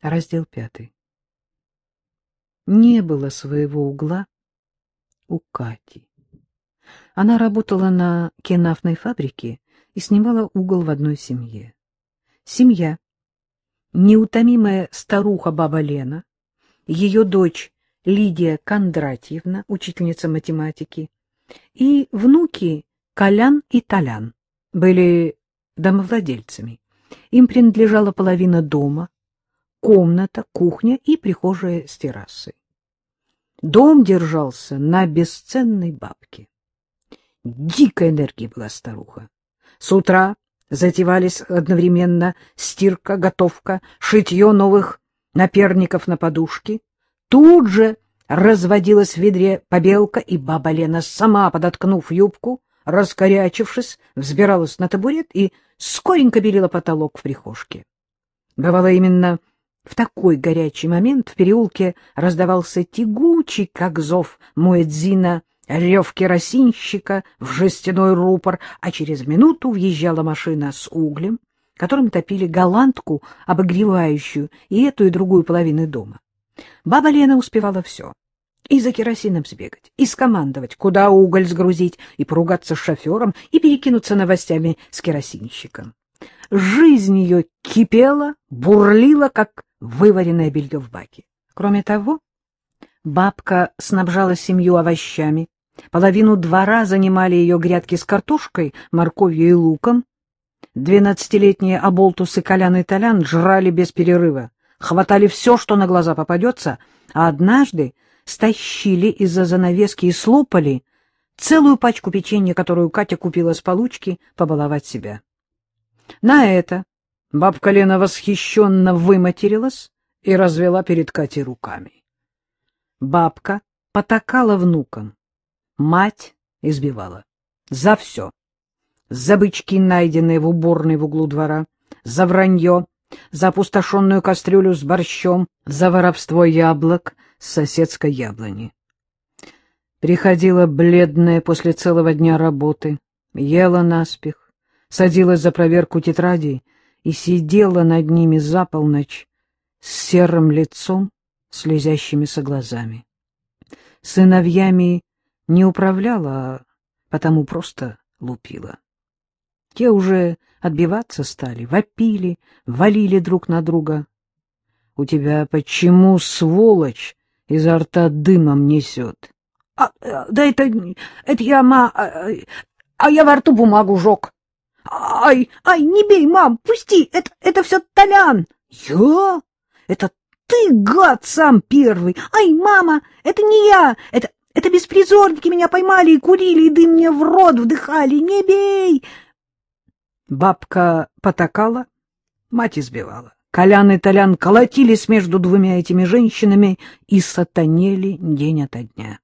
Раздел пятый. Не было своего угла у Кати. Она работала на кенафной фабрике и снимала угол в одной семье. Семья, неутомимая старуха баба Лена, ее дочь Лидия Кондратьевна, учительница математики, и внуки Колян и Толян были домовладельцами. Им принадлежала половина дома, комната, кухня и прихожая с террасой. Дом держался на бесценной бабке. Дикой энергии была старуха. С утра затевались одновременно стирка, готовка, шитье новых наперников на подушки. Тут же разводилась в ведре побелка, и баба Лена, сама подоткнув юбку, раскорячившись, взбиралась на табурет и скоренько белила потолок в прихожке. Бывало именно в такой горячий момент в переулке раздавался тягучий, как зов Муэдзина, рев керосинщика в жестяной рупор, а через минуту въезжала машина с углем, которым топили голландку, обогревающую и эту, и другую половины дома. Баба Лена успевала все. И за керосином сбегать, и скомандовать, куда уголь сгрузить, и поругаться с шофером, и перекинуться новостями с керосинщиком. Жизнь ее кипела, бурлила, как вываренное белье в баке. Кроме того, бабка снабжала семью овощами, половину двора занимали ее грядки с картошкой, морковью и луком. Двенадцатилетние оболтусы Колян и Толян жрали без перерыва, хватали все, что на глаза попадется, а однажды стащили из-за занавески и слопали целую пачку печенья, которую Катя купила с получки, побаловать себя. На это бабка Лена восхищенно выматерилась и развела перед Катей руками. Бабка потакала внукам, мать избивала. За все. За бычки, найденные в уборной в углу двора, за вранье, за опустошенную кастрюлю с борщом, за воровство яблок с соседской яблони. Приходила бледная после целого дня работы, ела наспех, садилась за проверку тетрадей и сидела над ними за полночь с серым лицом, слезящимися глазами. Сыновьями не управляла, а потому просто лупила. Те уже отбиваться стали, вопили, валили друг на друга. — У тебя почему, сволочь, изо рта дымом несет? А, — Да это... это я, ма... А, а я во рту бумагу жег. — Ай, ай, не бей, мам, пусти, это, это все Толян. — Я? Это ты, гад, сам первый. Ай, мама, это не я, это, это беспризорники меня поймали и курили, и дым мне в рот вдыхали. Не бей! Бабка потакала, мать избивала. Колян и Толян колотились между двумя этими женщинами и сатанели день ото дня.